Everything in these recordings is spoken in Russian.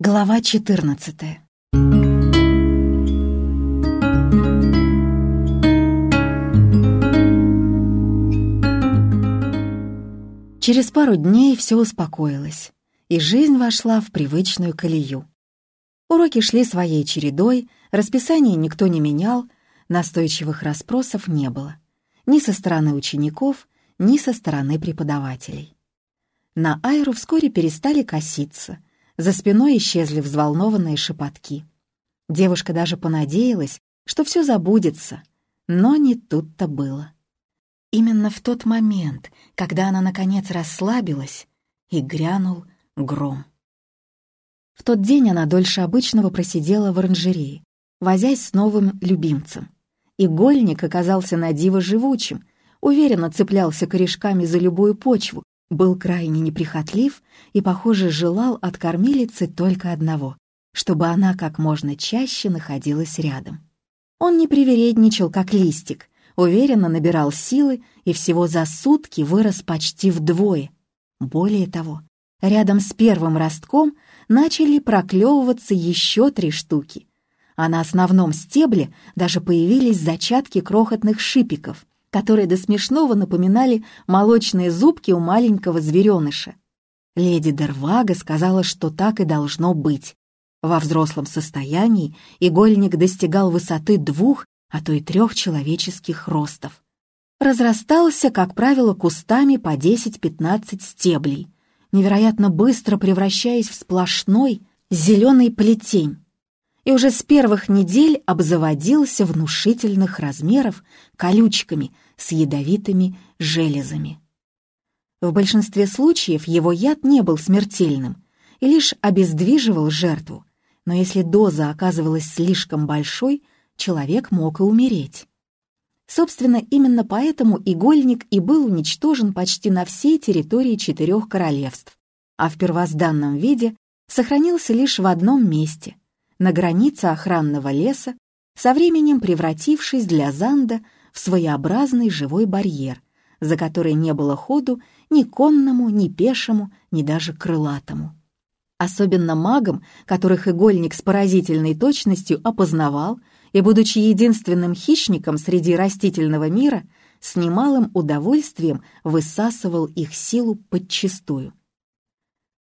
Глава 14 Через пару дней все успокоилось, и жизнь вошла в привычную колею. Уроки шли своей чередой, расписание никто не менял, настойчивых расспросов не было. Ни со стороны учеников, ни со стороны преподавателей. На Айру вскоре перестали коситься, за спиной исчезли взволнованные шепотки. Девушка даже понадеялась, что все забудется, но не тут-то было. Именно в тот момент, когда она наконец расслабилась, и грянул гром. В тот день она дольше обычного просидела в оранжерее, возясь с новым любимцем. Игольник оказался на диво живучим, уверенно цеплялся корешками за любую почву, был крайне неприхотлив и, похоже, желал от кормилицы только одного — чтобы она как можно чаще находилась рядом. Он не привередничал, как листик, уверенно набирал силы и всего за сутки вырос почти вдвое. Более того, рядом с первым ростком начали проклевываться еще три штуки, а на основном стебле даже появились зачатки крохотных шипиков — которые до смешного напоминали молочные зубки у маленького звереныша. Леди Дервага сказала, что так и должно быть. Во взрослом состоянии игольник достигал высоты двух, а то и трех человеческих ростов. Разрастался, как правило, кустами по 10-15 стеблей, невероятно быстро превращаясь в сплошной зеленый плетень и уже с первых недель обзаводился внушительных размеров колючками с ядовитыми железами. В большинстве случаев его яд не был смертельным и лишь обездвиживал жертву, но если доза оказывалась слишком большой, человек мог и умереть. Собственно, именно поэтому игольник и был уничтожен почти на всей территории четырех королевств, а в первозданном виде сохранился лишь в одном месте — на границе охранного леса, со временем превратившись для Занда в своеобразный живой барьер, за который не было ходу ни конному, ни пешему, ни даже крылатому. Особенно магам, которых игольник с поразительной точностью опознавал и, будучи единственным хищником среди растительного мира, с немалым удовольствием высасывал их силу подчистую.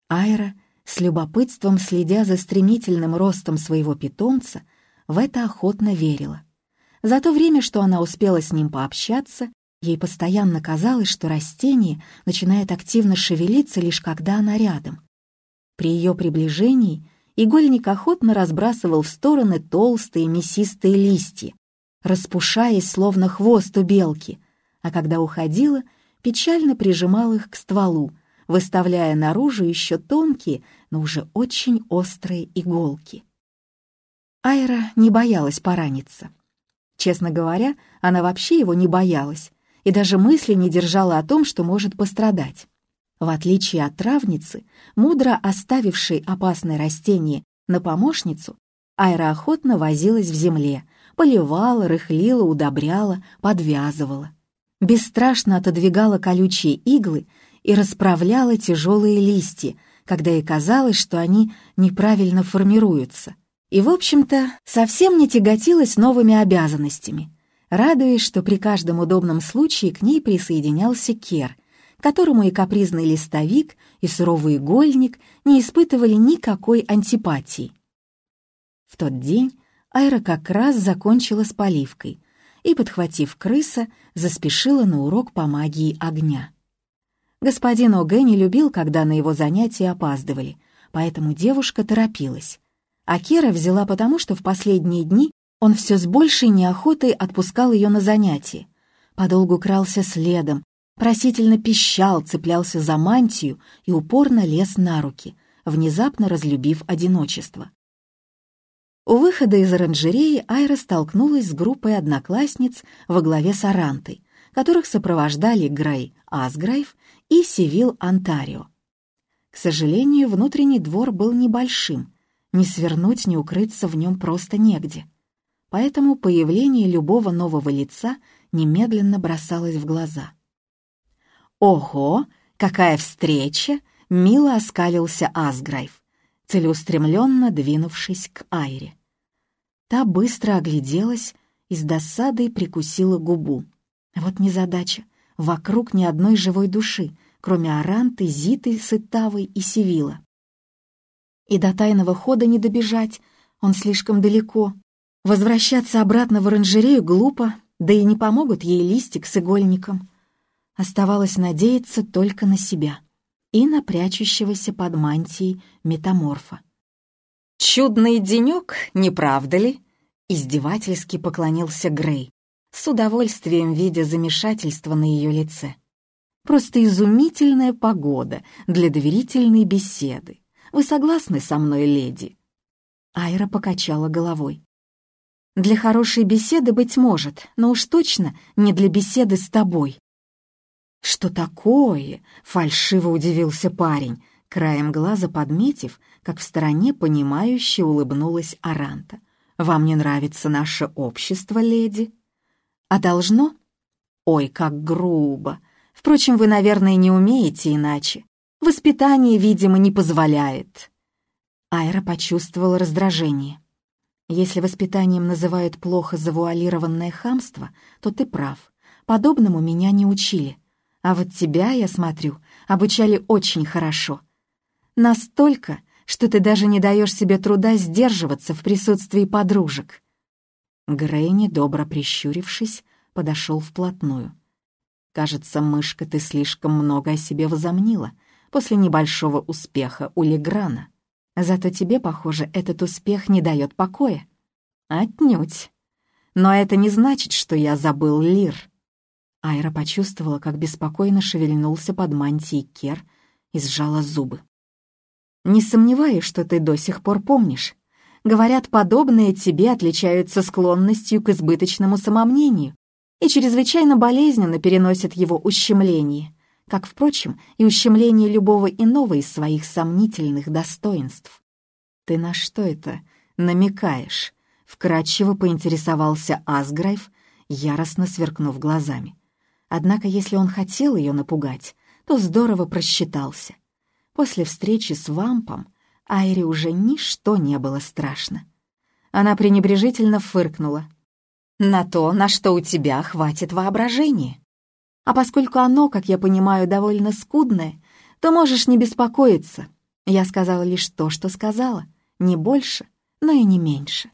Айра — с любопытством следя за стремительным ростом своего питомца, в это охотно верила. За то время, что она успела с ним пообщаться, ей постоянно казалось, что растение начинает активно шевелиться лишь когда она рядом. При ее приближении игольник охотно разбрасывал в стороны толстые мясистые листья, распушаясь, словно хвост у белки, а когда уходила, печально прижимал их к стволу, выставляя наружу еще тонкие, но уже очень острые иголки. Айра не боялась пораниться. Честно говоря, она вообще его не боялась и даже мысли не держала о том, что может пострадать. В отличие от травницы, мудро оставившей опасное растение на помощницу, Айра охотно возилась в земле, поливала, рыхлила, удобряла, подвязывала. Бесстрашно отодвигала колючие иглы и расправляла тяжелые листья, когда ей казалось, что они неправильно формируются. И, в общем-то, совсем не тяготилась новыми обязанностями, радуясь, что при каждом удобном случае к ней присоединялся Кер, которому и капризный листовик, и суровый игольник не испытывали никакой антипатии. В тот день Айра как раз закончила с поливкой и, подхватив крыса, заспешила на урок по магии огня. Господин Огэ не любил, когда на его занятия опаздывали, поэтому девушка торопилась. А Кера взяла потому, что в последние дни он все с большей неохотой отпускал ее на занятия. Подолгу крался следом, просительно пищал, цеплялся за мантию и упорно лез на руки, внезапно разлюбив одиночество. У выхода из оранжереи Айра столкнулась с группой одноклассниц во главе с Арантой, которых сопровождали Грей Асграйв и Севил Онтарио. К сожалению, внутренний двор был небольшим, ни свернуть, ни укрыться в нем просто негде. Поэтому появление любого нового лица немедленно бросалось в глаза. «Ого, какая встреча!» — мило оскалился Асграйв. целеустремленно двинувшись к Айре. Та быстро огляделась и с досадой прикусила губу. Вот незадача. Вокруг ни одной живой души, кроме Аранты, Зиты, Сытавы и Севила. И до тайного хода не добежать, он слишком далеко. Возвращаться обратно в оранжерею глупо, да и не помогут ей листик с игольником. Оставалось надеяться только на себя и на прячущегося под мантией метаморфа. «Чудный денек, не правда ли?» — издевательски поклонился Грей, с удовольствием видя замешательство на ее лице. «Просто изумительная погода для доверительной беседы. Вы согласны со мной, леди?» Айра покачала головой. «Для хорошей беседы, быть может, но уж точно не для беседы с тобой». «Что такое?» — фальшиво удивился парень, краем глаза подметив, как в стороне понимающе улыбнулась Аранта. «Вам не нравится наше общество, леди?» «А должно?» «Ой, как грубо! Впрочем, вы, наверное, не умеете иначе. Воспитание, видимо, не позволяет». Айра почувствовала раздражение. «Если воспитанием называют плохо завуалированное хамство, то ты прав. Подобному меня не учили. А вот тебя, я смотрю, обучали очень хорошо. Настолько, что ты даже не даешь себе труда сдерживаться в присутствии подружек». Грей, недобро прищурившись, подошел вплотную. «Кажется, мышка, ты слишком много о себе возомнила после небольшого успеха у Леграна. Зато тебе, похоже, этот успех не дает покоя». «Отнюдь. Но это не значит, что я забыл Лир». Айра почувствовала, как беспокойно шевельнулся под мантией Кер и сжала зубы. «Не сомневаюсь, что ты до сих пор помнишь. Говорят, подобные тебе отличаются склонностью к избыточному самомнению и чрезвычайно болезненно переносят его ущемление, как, впрочем, и ущемление любого иного из своих сомнительных достоинств. «Ты на что это намекаешь?» — вкратчиво поинтересовался Асграйв, яростно сверкнув глазами. Однако, если он хотел ее напугать, то здорово просчитался. После встречи с Вампом Айре уже ничто не было страшно. Она пренебрежительно фыркнула. «На то, на что у тебя хватит воображения. А поскольку оно, как я понимаю, довольно скудное, то можешь не беспокоиться. Я сказала лишь то, что сказала, не больше, но и не меньше».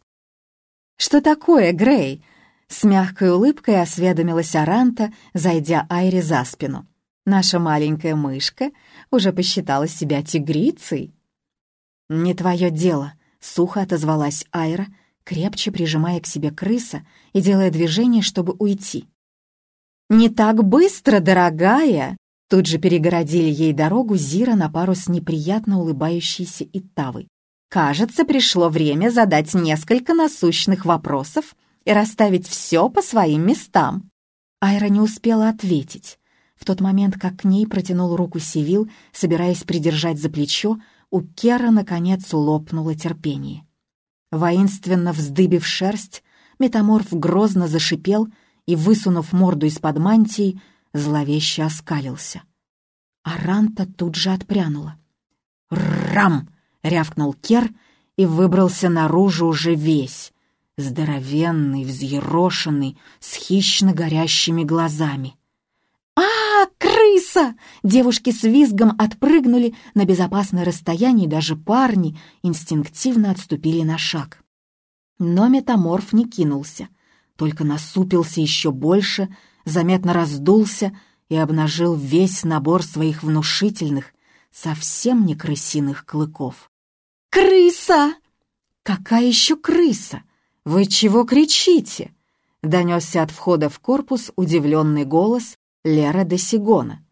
«Что такое, Грей?» С мягкой улыбкой осведомилась Аранта, зайдя Айре за спину. Наша маленькая мышка уже посчитала себя тигрицей. «Не твое дело», — сухо отозвалась Айра, крепче прижимая к себе крыса и делая движение, чтобы уйти. «Не так быстро, дорогая!» Тут же перегородили ей дорогу Зира на пару с неприятно улыбающейся Итавой. «Кажется, пришло время задать несколько насущных вопросов и расставить все по своим местам». Айра не успела ответить. В тот момент, как к ней протянул руку Сивил, собираясь придержать за плечо, у Кера, наконец, лопнуло терпение. Воинственно вздыбив шерсть, метаморф грозно зашипел и, высунув морду из-под мантии, зловеще оскалился. Аранта тут же отпрянула. «Рам!» — рявкнул Кер и выбрался наружу уже весь, здоровенный, взъерошенный, с хищно горящими глазами. «А, крыса!» Девушки с визгом отпрыгнули на безопасное расстояние, даже парни инстинктивно отступили на шаг. Но метаморф не кинулся, только насупился еще больше, заметно раздулся и обнажил весь набор своих внушительных, совсем не крысиных клыков. «Крыса!» «Какая еще крыса? Вы чего кричите?» Донесся от входа в корпус удивленный голос Лера де Сигона.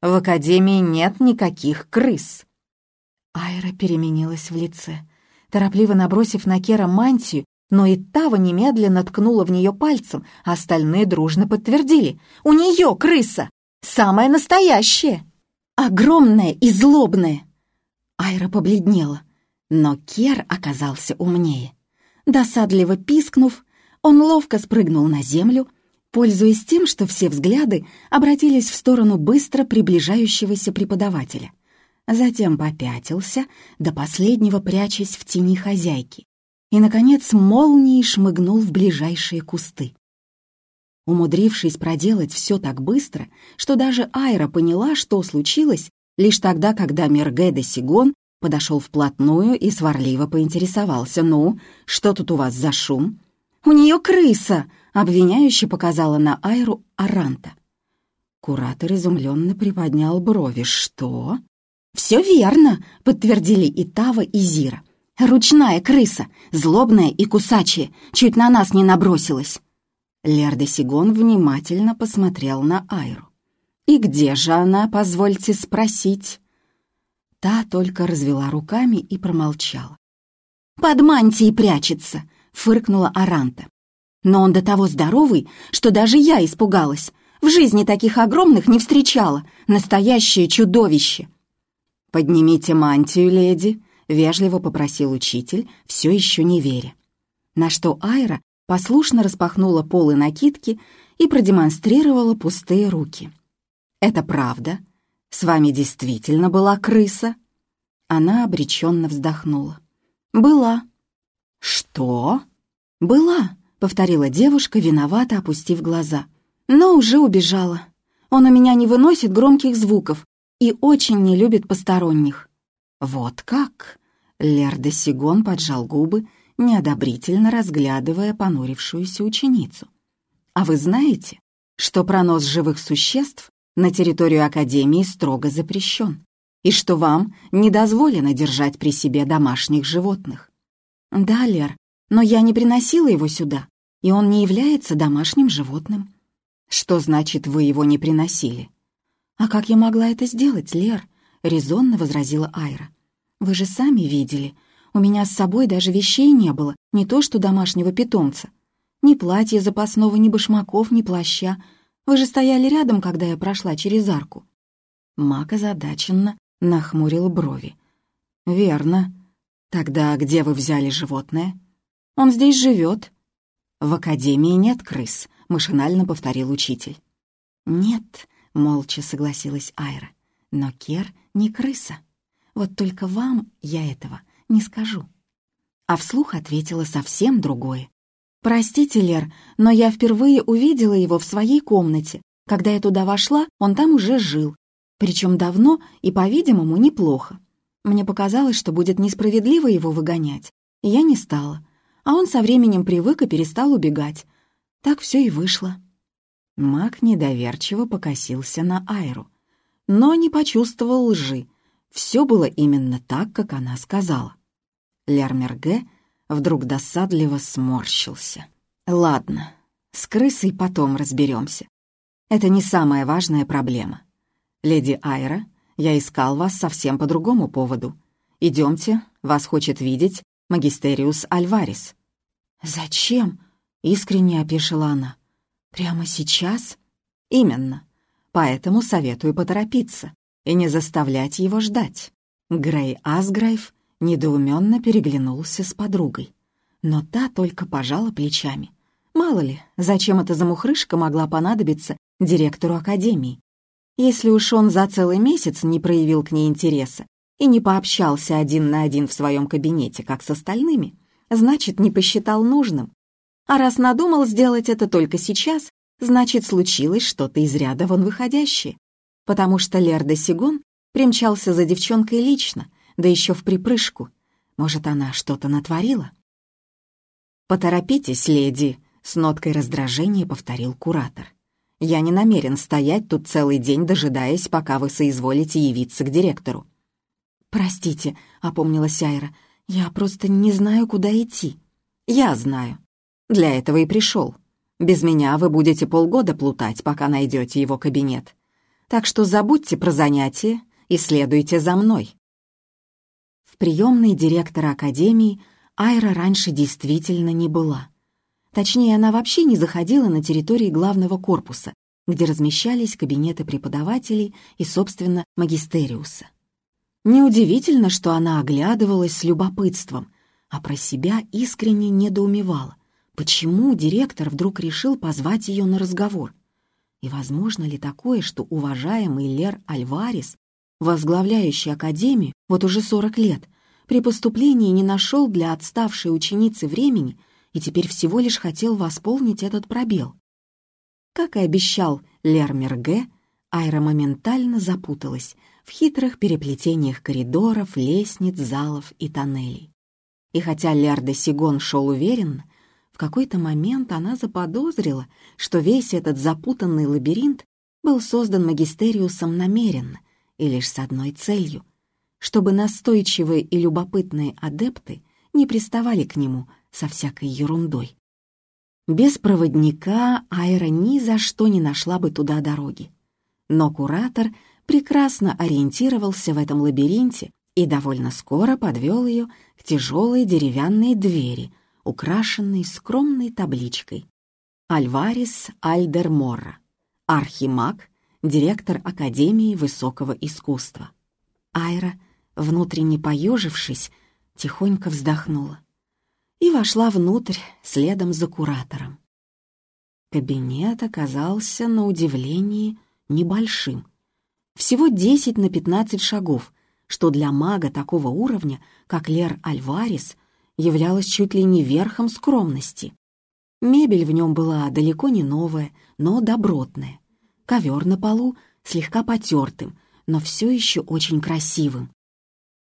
В академии нет никаких крыс. Айра переменилась в лице. Торопливо набросив на Кера мантию, но и Тава немедленно ткнула в нее пальцем, а остальные дружно подтвердили. «У нее крыса! Самая настоящая! Огромная и злобная!» Айра побледнела, но Кер оказался умнее. Досадливо пискнув, он ловко спрыгнул на землю, пользуясь тем, что все взгляды обратились в сторону быстро приближающегося преподавателя. затем попятился, до последнего прячась в тени хозяйки, и, наконец, молнией шмыгнул в ближайшие кусты. Умудрившись проделать все так быстро, что даже Айра поняла, что случилось, лишь тогда, когда Мерге де Сигон подошел вплотную и сварливо поинтересовался. «Ну, что тут у вас за шум?» «У нее крыса!» — обвиняюще показала на Айру Аранта. Куратор изумленно приподнял брови. «Что?» «Все верно», — подтвердили и Тава, и Зира. «Ручная крыса, злобная и кусачая, чуть на нас не набросилась». Лер де Сигон внимательно посмотрел на Айру. «И где же она, позвольте спросить?» Та только развела руками и промолчала. «Под мантией прячется», — фыркнула Аранта. «Но он до того здоровый, что даже я испугалась. В жизни таких огромных не встречала. Настоящее чудовище!» «Поднимите мантию, леди», — вежливо попросил учитель, все еще не веря. На что Айра послушно распахнула полы накидки и продемонстрировала пустые руки. «Это правда? С вами действительно была крыса?» Она обреченно вздохнула. «Была». «Что?» «Была», — повторила девушка, виновато опустив глаза. «Но уже убежала. Он у меня не выносит громких звуков и очень не любит посторонних». «Вот как?» Лер де Сигон поджал губы, неодобрительно разглядывая понурившуюся ученицу. «А вы знаете, что пронос живых существ на территорию Академии строго запрещен, и что вам не дозволено держать при себе домашних животных?» «Да, Лер, но я не приносила его сюда, и он не является домашним животным». «Что значит, вы его не приносили?» «А как я могла это сделать, Лер?» — резонно возразила Айра. «Вы же сами видели, у меня с собой даже вещей не было, не то что домашнего питомца. Ни платья запасного, ни башмаков, ни плаща. Вы же стояли рядом, когда я прошла через арку». Мак озадаченно нахмурил брови. «Верно. Тогда где вы взяли животное?» «Он здесь живет». «В академии нет крыс», — машинально повторил учитель. «Нет», — молча согласилась Айра. «Но Кер не крыса. Вот только вам я этого не скажу». А вслух ответила совсем другое. «Простите, Лер, но я впервые увидела его в своей комнате. Когда я туда вошла, он там уже жил. Причем давно и, по-видимому, неплохо. Мне показалось, что будет несправедливо его выгонять, и я не стала. А он со временем привык и перестал убегать. Так все и вышло». Маг недоверчиво покосился на Айру, но не почувствовал лжи, все было именно так, как она сказала. Лермерге вдруг досадливо сморщился. «Ладно, с крысой потом разберемся. Это не самая важная проблема. Леди Айра, я искал вас совсем по другому поводу. Идемте, вас хочет видеть магистериус Альварис». «Зачем?» — искренне опешила она. «Прямо сейчас?» «Именно. Поэтому советую поторопиться и не заставлять его ждать. Грей Асграйв недоуменно переглянулся с подругой, но та только пожала плечами. Мало ли, зачем эта замухрышка могла понадобиться директору академии? Если уж он за целый месяц не проявил к ней интереса и не пообщался один на один в своем кабинете, как с остальными, значит, не посчитал нужным. А раз надумал сделать это только сейчас, значит, случилось что-то из ряда вон выходящее потому что Лер де Сигон примчался за девчонкой лично, да еще в припрыжку. Может, она что-то натворила? «Поторопитесь, леди», — с ноткой раздражения повторил куратор. «Я не намерен стоять тут целый день, дожидаясь, пока вы соизволите явиться к директору». «Простите», — опомнилась Айра, — «я просто не знаю, куда идти». «Я знаю. Для этого и пришел. Без меня вы будете полгода плутать, пока найдете его кабинет так что забудьте про занятия и следуйте за мной». В приемной директора академии Айра раньше действительно не была. Точнее, она вообще не заходила на территории главного корпуса, где размещались кабинеты преподавателей и, собственно, магистериуса. Неудивительно, что она оглядывалась с любопытством, а про себя искренне недоумевала, почему директор вдруг решил позвать ее на разговор. И возможно ли такое, что уважаемый Лер Альварес возглавляющий Академию вот уже 40 лет, при поступлении не нашел для отставшей ученицы времени и теперь всего лишь хотел восполнить этот пробел. Как и обещал Лермер Г., Айра моментально запуталась в хитрых переплетениях коридоров, лестниц, залов и тоннелей. И хотя Лер де Сигон шел уверенно, в какой-то момент она заподозрила, что весь этот запутанный лабиринт был создан магистериусом намеренно и лишь с одной целью — чтобы настойчивые и любопытные адепты не приставали к нему со всякой ерундой. Без проводника Айра ни за что не нашла бы туда дороги. Но куратор прекрасно ориентировался в этом лабиринте и довольно скоро подвел ее к тяжелой деревянной двери, украшенной скромной табличкой. Альварис Альдерморра, архимаг, директор Академии Высокого Искусства. Айра, внутренне поежившись, тихонько вздохнула и вошла внутрь следом за куратором. Кабинет оказался, на удивление, небольшим. Всего 10 на 15 шагов, что для мага такого уровня, как Лер Альварес, являлось чуть ли не верхом скромности. Мебель в нем была далеко не новая, но добротная. Ковер на полу слегка потертым, но все еще очень красивым.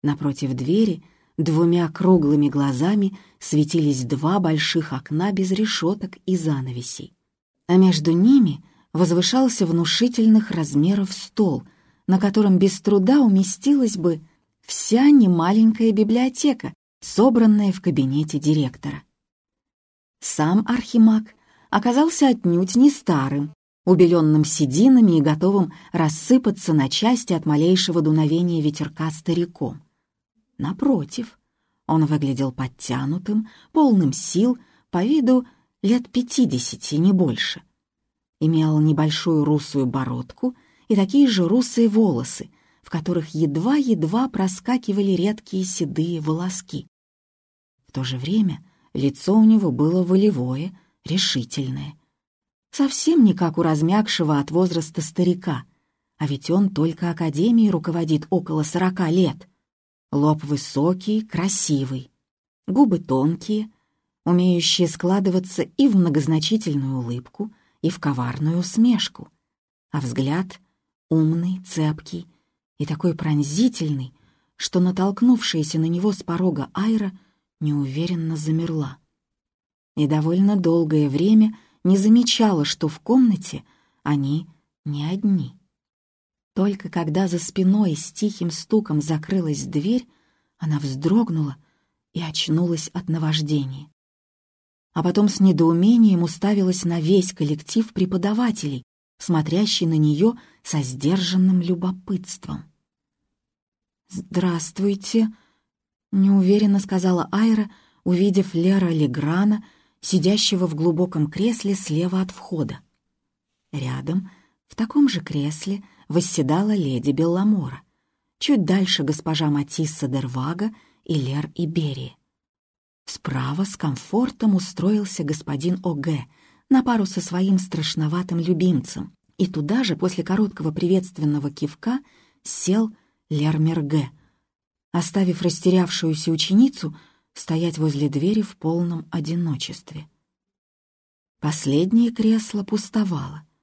Напротив двери двумя круглыми глазами светились два больших окна без решеток и занавесей. А между ними возвышался внушительных размеров стол, на котором без труда уместилась бы вся немаленькая библиотека, собранная в кабинете директора. Сам архимаг оказался отнюдь не старым, убеленным сединами и готовым рассыпаться на части от малейшего дуновения ветерка стариком. Напротив, он выглядел подтянутым, полным сил, по виду лет пятидесяти, не больше. Имел небольшую русую бородку и такие же русые волосы, в которых едва-едва проскакивали редкие седые волоски. То же время лицо у него было волевое, решительное. Совсем не как у размягшего от возраста старика, а ведь он только академией руководит около сорока лет — Лоб высокий, красивый, губы тонкие, умеющие складываться и в многозначительную улыбку, и в коварную усмешку, а взгляд умный, цепкий и такой пронзительный, что натолкнувшаяся на него с порога Айра неуверенно замерла. И довольно долгое время не замечала, что в комнате они не одни. Только когда за спиной с тихим стуком закрылась дверь, она вздрогнула и очнулась от наваждения. А потом с недоумением уставилась на весь коллектив преподавателей, смотрящий на нее со сдержанным любопытством. «Здравствуйте», — неуверенно сказала Айра, увидев Лера Леграна, сидящего в глубоком кресле слева от входа. Рядом, в таком же кресле, восседала леди Белламора. Чуть дальше госпожа Матисса Дервага и Лер Иберии. Справа с комфортом устроился господин О'Г на пару со своим страшноватым любимцем, и туда же после короткого приветственного кивка сел Лермер Г, оставив растерявшуюся ученицу стоять возле двери в полном одиночестве. Последнее кресло пустовало —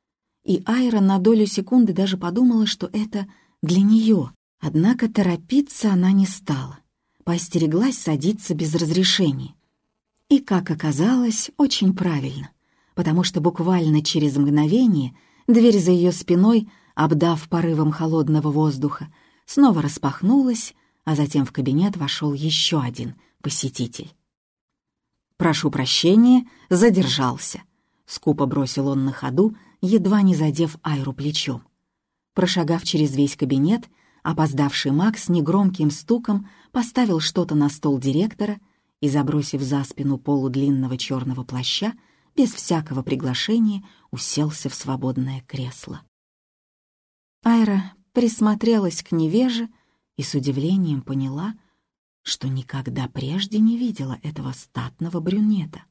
и Айра на долю секунды даже подумала, что это для нее. Однако торопиться она не стала. Поостереглась садиться без разрешения. И, как оказалось, очень правильно, потому что буквально через мгновение дверь за ее спиной, обдав порывом холодного воздуха, снова распахнулась, а затем в кабинет вошел еще один посетитель. «Прошу прощения, задержался», — скупо бросил он на ходу, едва не задев Айру плечом. Прошагав через весь кабинет, опоздавший Макс негромким стуком поставил что-то на стол директора и, забросив за спину полудлинного черного плаща, без всякого приглашения уселся в свободное кресло. Айра присмотрелась к невеже и с удивлением поняла, что никогда прежде не видела этого статного брюнета.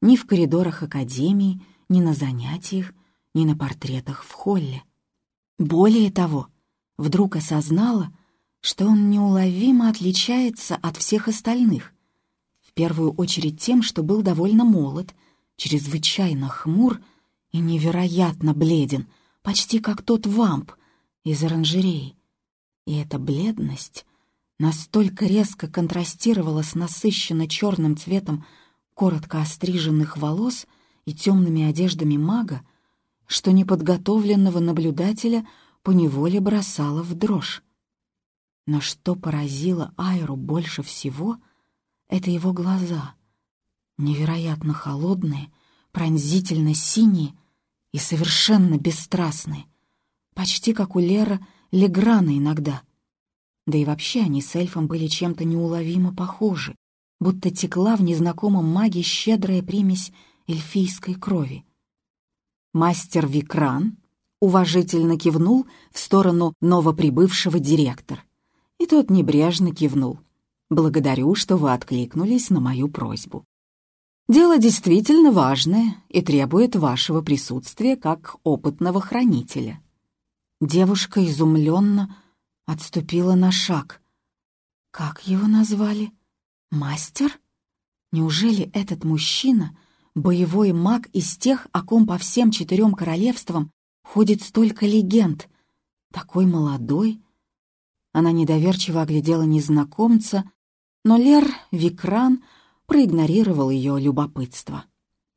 Ни в коридорах академии, ни на занятиях, ни на портретах в холле. Более того, вдруг осознала, что он неуловимо отличается от всех остальных. В первую очередь тем, что был довольно молод, чрезвычайно хмур и невероятно бледен, почти как тот вамп из оранжереи. И эта бледность настолько резко контрастировала с насыщенно черным цветом коротко остриженных волос и темными одеждами мага, что неподготовленного наблюдателя поневоле бросало в дрожь. Но что поразило Айру больше всего, это его глаза, невероятно холодные, пронзительно синие и совершенно бесстрастные, почти как у Лера Леграна иногда. Да и вообще они с эльфом были чем-то неуловимо похожи, будто текла в незнакомом маге щедрая примесь эльфийской крови. Мастер Викран уважительно кивнул в сторону новоприбывшего директора. И тот небрежно кивнул. «Благодарю, что вы откликнулись на мою просьбу. Дело действительно важное и требует вашего присутствия как опытного хранителя». Девушка изумленно отступила на шаг. «Как его назвали? Мастер? Неужели этот мужчина — боевой маг из тех, о ком по всем четырем королевствам ходит столько легенд? Такой молодой?» Она недоверчиво оглядела незнакомца, но Лер Викран проигнорировал ее любопытство.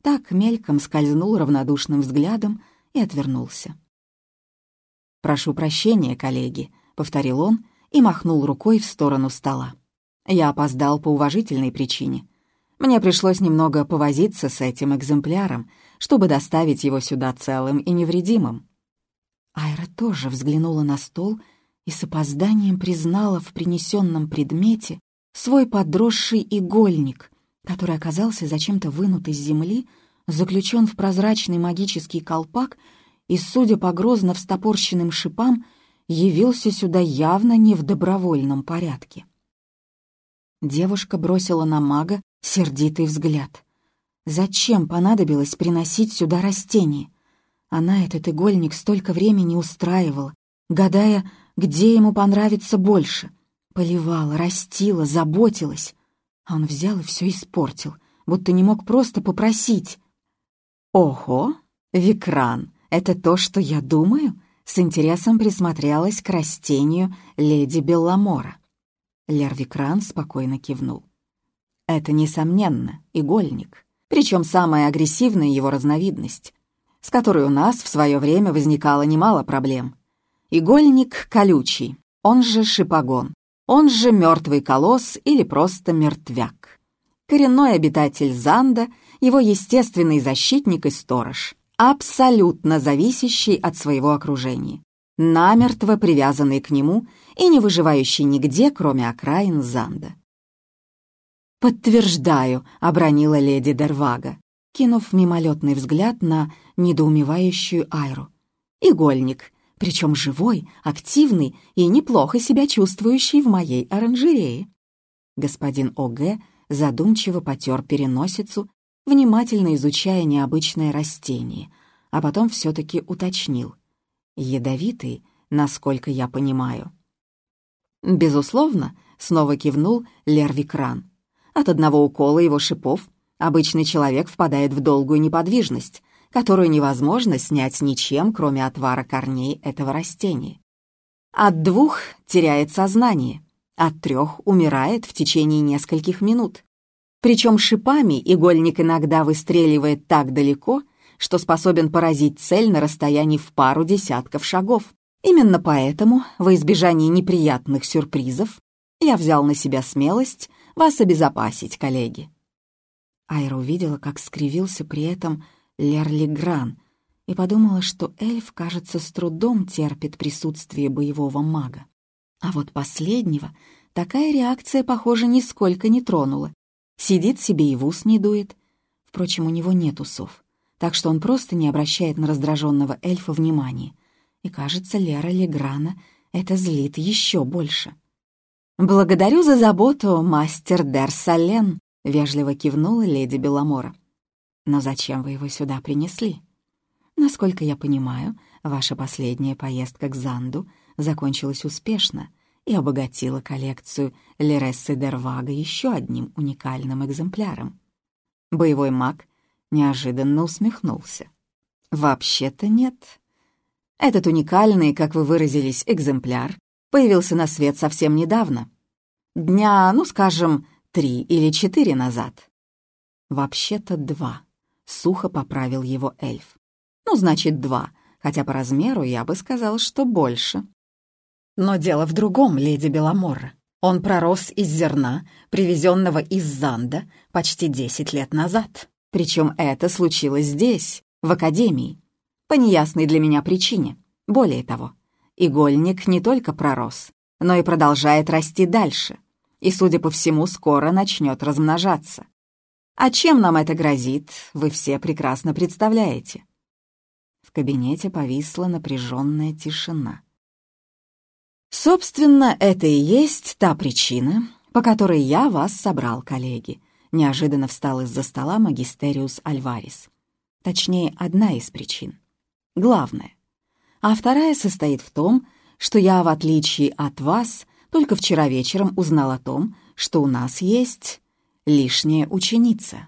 Так мельком скользнул равнодушным взглядом и отвернулся. «Прошу прощения, коллеги», — повторил он и махнул рукой в сторону стола. «Я опоздал по уважительной причине. Мне пришлось немного повозиться с этим экземпляром, чтобы доставить его сюда целым и невредимым». Айра тоже взглянула на стол и с опозданием признала в принесенном предмете свой подросший игольник, который оказался зачем-то вынут из земли, заключен в прозрачный магический колпак и, судя по грозно встопорщенным шипам, явился сюда явно не в добровольном порядке. Девушка бросила на мага сердитый взгляд. Зачем понадобилось приносить сюда растения? Она этот игольник столько времени устраивала, гадая, где ему понравится больше. Поливала, растила, заботилась. А он взял и все испортил, будто не мог просто попросить. «Ого, Викран, это то, что я думаю?» С интересом присмотрелась к растению леди Белламора. Лер Викран спокойно кивнул. «Это, несомненно, игольник, причем самая агрессивная его разновидность, с которой у нас в свое время возникало немало проблем. Игольник колючий, он же шипогон, он же мертвый колосс или просто мертвяк. Коренной обитатель Занда, его естественный защитник и сторож, абсолютно зависящий от своего окружения, намертво привязанный к нему и не выживающий нигде, кроме окраин Занда. «Подтверждаю», — обронила леди Дервага, кинув мимолетный взгляд на недоумевающую Айру. «Игольник, причем живой, активный и неплохо себя чувствующий в моей оранжерее. Господин О.Г. задумчиво потер переносицу, внимательно изучая необычное растение, а потом все-таки уточнил. Ядовитый, насколько я понимаю. Безусловно, снова кивнул Лервикран. От одного укола его шипов обычный человек впадает в долгую неподвижность, которую невозможно снять ничем, кроме отвара корней этого растения. От двух теряет сознание, от трех умирает в течение нескольких минут. Причем шипами игольник иногда выстреливает так далеко, что способен поразить цель на расстоянии в пару десятков шагов. Именно поэтому, во избежание неприятных сюрпризов, я взял на себя смелость вас обезопасить, коллеги. Айра увидела, как скривился при этом Лерли Гран и подумала, что эльф, кажется, с трудом терпит присутствие боевого мага. А вот последнего такая реакция, похоже, нисколько не тронула. Сидит себе и в ус не дует. Впрочем, у него нет усов, так что он просто не обращает на раздраженного эльфа внимания. И, кажется, Лера Леграна это злит еще больше. «Благодарю за заботу, мастер Дерсален», — вежливо кивнула леди Беломора. Но зачем вы его сюда принесли? Насколько я понимаю, ваша последняя поездка к Занду закончилась успешно и обогатила коллекцию Лерессы Дервага еще одним уникальным экземпляром. Боевой маг неожиданно усмехнулся. «Вообще-то нет. Этот уникальный, как вы выразились, экземпляр появился на свет совсем недавно. Дня, ну, скажем, три или четыре назад. Вообще-то два. Сухо поправил его эльф. Ну, значит, два, хотя по размеру я бы сказал, что больше. Но дело в другом, леди Беломорра. Он пророс из зерна, привезенного из Занда почти десять лет назад. Причем это случилось здесь, в Академии, по неясной для меня причине. Более того, игольник не только пророс, но и продолжает расти дальше, и, судя по всему, скоро начнет размножаться. А чем нам это грозит, вы все прекрасно представляете. В кабинете повисла напряженная тишина. Собственно, это и есть та причина, по которой я вас собрал, коллеги. Неожиданно встал из-за стола магистериус Альварис. Точнее, одна из причин. Главная. А вторая состоит в том, что я, в отличие от вас, только вчера вечером узнал о том, что у нас есть лишняя ученица.